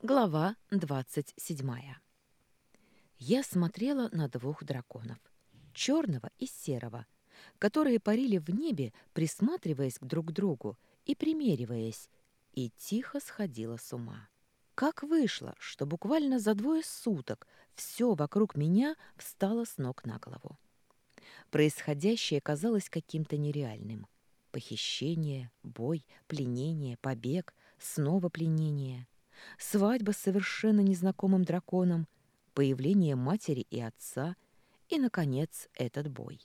Глава 27. Я смотрела на двух драконов, черного и серого, которые парили в небе, присматриваясь друг к другу и примериваясь, и тихо сходила с ума. Как вышло, что буквально за двое суток все вокруг меня встало с ног на голову. Происходящее казалось каким-то нереальным. Похищение, бой, пленение, побег, снова пленение — свадьба с совершенно незнакомым драконом, появление матери и отца и, наконец, этот бой.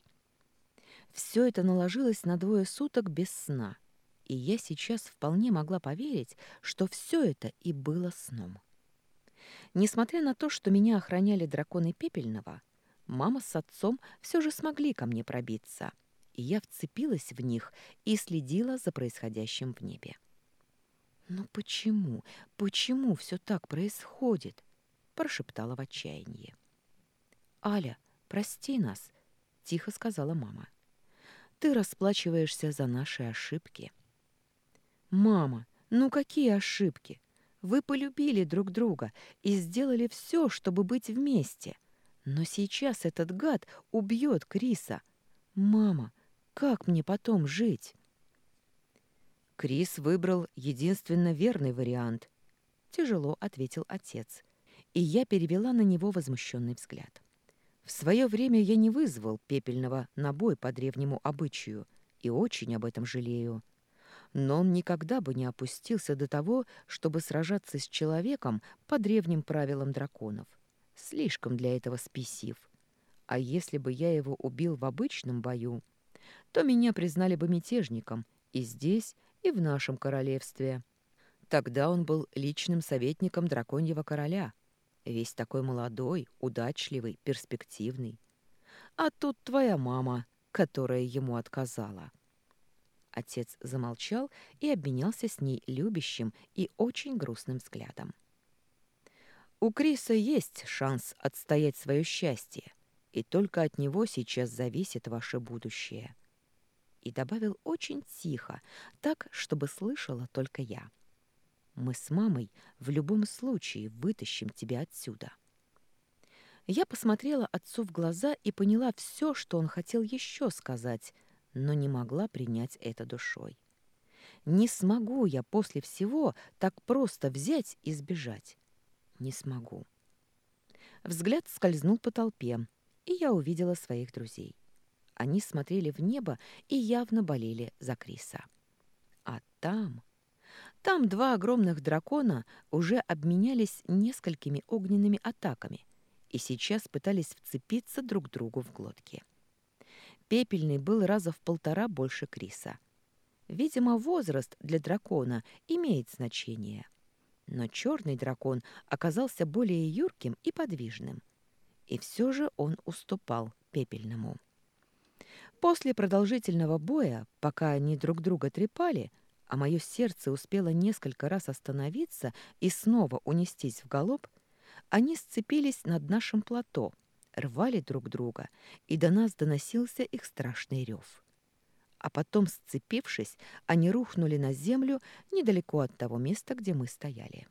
Все это наложилось на двое суток без сна, и я сейчас вполне могла поверить, что все это и было сном. Несмотря на то, что меня охраняли драконы Пепельного, мама с отцом все же смогли ко мне пробиться, и я вцепилась в них и следила за происходящим в небе. «Но почему, почему все так происходит?» — прошептала в отчаянии. «Аля, прости нас», — тихо сказала мама. «Ты расплачиваешься за наши ошибки». «Мама, ну какие ошибки? Вы полюбили друг друга и сделали все, чтобы быть вместе. Но сейчас этот гад убьет Криса. Мама, как мне потом жить?» Крис выбрал единственно верный вариант. Тяжело ответил отец. И я перевела на него возмущенный взгляд. В свое время я не вызвал пепельного на бой по древнему обычаю и очень об этом жалею. Но он никогда бы не опустился до того, чтобы сражаться с человеком по древним правилам драконов. Слишком для этого спесив. А если бы я его убил в обычном бою, то меня признали бы мятежником и здесь, и в нашем королевстве. Тогда он был личным советником драконьего короля, весь такой молодой, удачливый, перспективный. А тут твоя мама, которая ему отказала. Отец замолчал и обменялся с ней любящим и очень грустным взглядом. У Криса есть шанс отстоять свое счастье, и только от него сейчас зависит ваше будущее и добавил очень тихо, так, чтобы слышала только я. «Мы с мамой в любом случае вытащим тебя отсюда». Я посмотрела отцу в глаза и поняла все, что он хотел еще сказать, но не могла принять это душой. Не смогу я после всего так просто взять и сбежать. Не смогу. Взгляд скользнул по толпе, и я увидела своих друзей. Они смотрели в небо и явно болели за Криса. А там... Там два огромных дракона уже обменялись несколькими огненными атаками и сейчас пытались вцепиться друг другу в глотки. Пепельный был раза в полтора больше Криса. Видимо, возраст для дракона имеет значение. Но черный дракон оказался более юрким и подвижным. И все же он уступал пепельному. После продолжительного боя, пока они друг друга трепали, а мое сердце успело несколько раз остановиться и снова унестись в галоп, они сцепились над нашим плато, рвали друг друга, и до нас доносился их страшный рев. А потом, сцепившись, они рухнули на землю недалеко от того места, где мы стояли.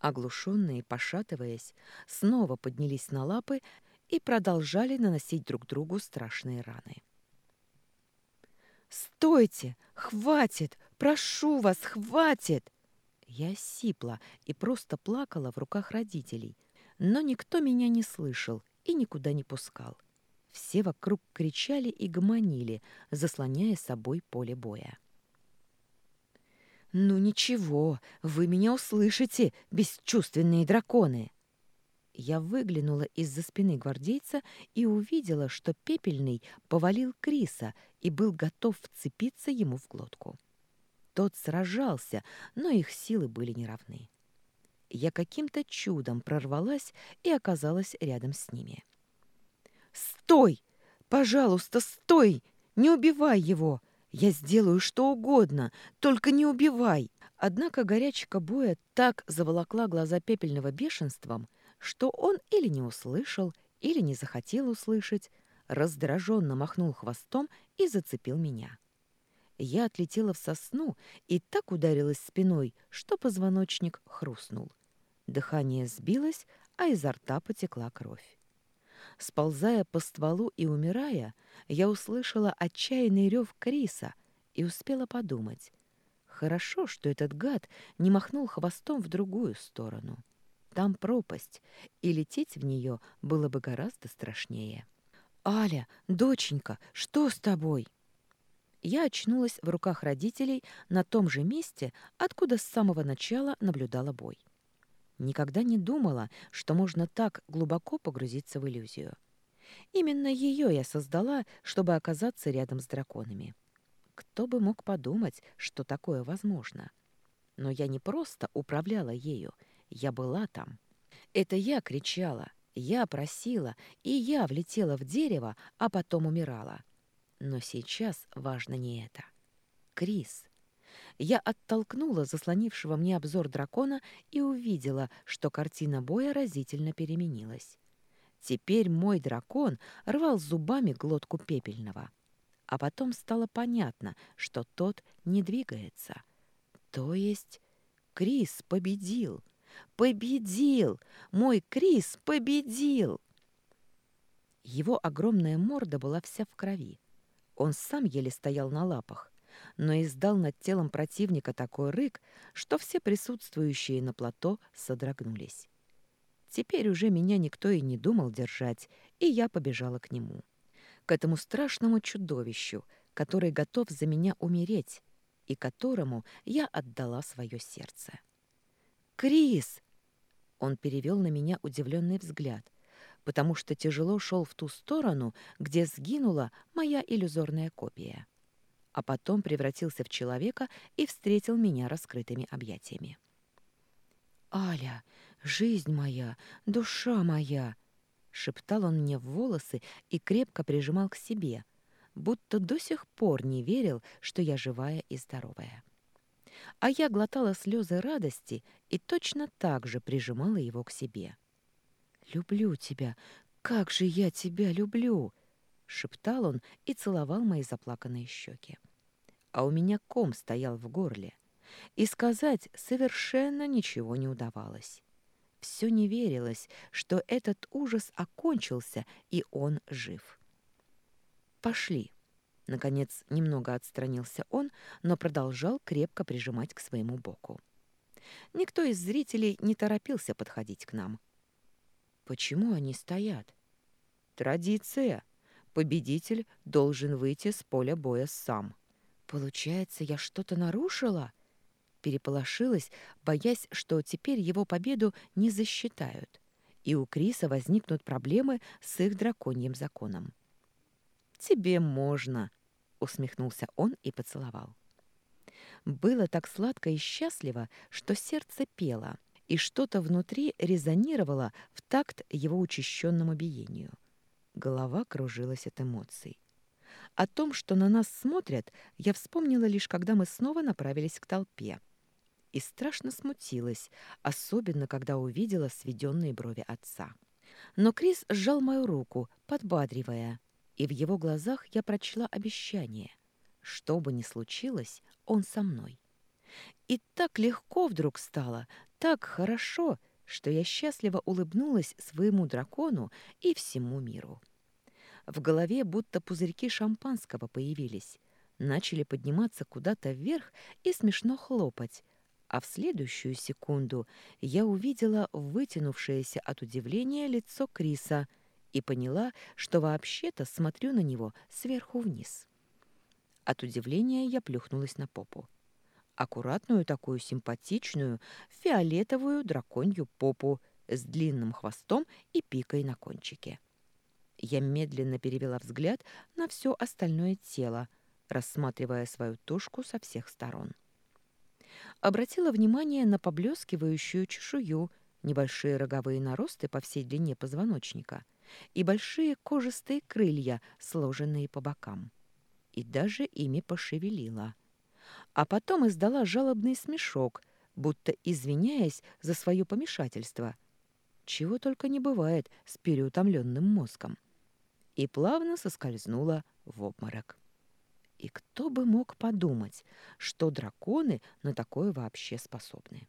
Оглушенные, пошатываясь, снова поднялись на лапы и продолжали наносить друг другу страшные раны. «Стойте! Хватит! Прошу вас, хватит!» Я сипла и просто плакала в руках родителей, но никто меня не слышал и никуда не пускал. Все вокруг кричали и гомонили, заслоняя собой поле боя. «Ну ничего, вы меня услышите, бесчувственные драконы!» Я выглянула из-за спины гвардейца и увидела, что пепельный повалил Криса и был готов вцепиться ему в глотку. Тот сражался, но их силы были неравны. Я каким-то чудом прорвалась и оказалась рядом с ними. «Стой! Пожалуйста, стой! Не убивай его! Я сделаю что угодно, только не убивай!» Однако горячка боя так заволокла глаза пепельного бешенством, что он или не услышал, или не захотел услышать, раздраженно махнул хвостом и зацепил меня. Я отлетела в сосну и так ударилась спиной, что позвоночник хрустнул. Дыхание сбилось, а изо рта потекла кровь. Сползая по стволу и умирая, я услышала отчаянный рев Криса и успела подумать. Хорошо, что этот гад не махнул хвостом в другую сторону. Там пропасть, и лететь в нее было бы гораздо страшнее. «Аля, доченька, что с тобой?» Я очнулась в руках родителей на том же месте, откуда с самого начала наблюдала бой. Никогда не думала, что можно так глубоко погрузиться в иллюзию. Именно ее я создала, чтобы оказаться рядом с драконами. Кто бы мог подумать, что такое возможно? Но я не просто управляла ею, я была там. Это я кричала, я просила, и я влетела в дерево, а потом умирала. Но сейчас важно не это. Крис — я оттолкнула заслонившего мне обзор дракона и увидела, что картина боя разительно переменилась. Теперь мой дракон рвал зубами глотку пепельного. А потом стало понятно, что тот не двигается. То есть Крис победил. Победил! Мой Крис победил! Его огромная морда была вся в крови. Он сам еле стоял на лапах но издал над телом противника такой рык, что все присутствующие на плато содрогнулись. Теперь уже меня никто и не думал держать, и я побежала к нему. К этому страшному чудовищу, который готов за меня умереть, и которому я отдала свое сердце. «Крис!» Он перевел на меня удивленный взгляд, потому что тяжело шел в ту сторону, где сгинула моя иллюзорная копия а потом превратился в человека и встретил меня раскрытыми объятиями. «Аля, жизнь моя, душа моя!» — шептал он мне в волосы и крепко прижимал к себе, будто до сих пор не верил, что я живая и здоровая. А я глотала слезы радости и точно так же прижимала его к себе. «Люблю тебя! Как же я тебя люблю!» — шептал он и целовал мои заплаканные щеки. А у меня ком стоял в горле, и сказать совершенно ничего не удавалось. Все не верилось, что этот ужас окончился, и он жив. «Пошли!» Наконец, немного отстранился он, но продолжал крепко прижимать к своему боку. Никто из зрителей не торопился подходить к нам. Почему они стоят? Традиция. Победитель должен выйти с поля боя сам. Получается, я что-то нарушила? Переполошилась, боясь, что теперь его победу не засчитают, и у Криса возникнут проблемы с их драконьим законом. «Тебе можно», — усмехнулся он и поцеловал. Было так сладко и счастливо, что сердце пело, и что-то внутри резонировало в такт его учащенному биению. Голова кружилась от эмоций. О том, что на нас смотрят, я вспомнила лишь, когда мы снова направились к толпе. И страшно смутилась, особенно когда увидела сведенные брови отца. Но Крис сжал мою руку, подбадривая, и в его глазах я прочла обещание. Что бы ни случилось, он со мной. И так легко вдруг стало, так хорошо, что я счастливо улыбнулась своему дракону и всему миру. В голове будто пузырьки шампанского появились. Начали подниматься куда-то вверх и смешно хлопать. А в следующую секунду я увидела вытянувшееся от удивления лицо Криса и поняла, что вообще-то смотрю на него сверху вниз. От удивления я плюхнулась на попу. Аккуратную такую симпатичную фиолетовую драконью попу с длинным хвостом и пикой на кончике. Я медленно перевела взгляд на все остальное тело, рассматривая свою тушку со всех сторон. Обратила внимание на поблескивающую чешую, небольшие роговые наросты по всей длине позвоночника и большие кожистые крылья, сложенные по бокам. И даже ими пошевелила. А потом издала жалобный смешок, будто извиняясь за свое помешательство. Чего только не бывает с переутомленным мозгом и плавно соскользнула в обморок. И кто бы мог подумать, что драконы на такое вообще способны?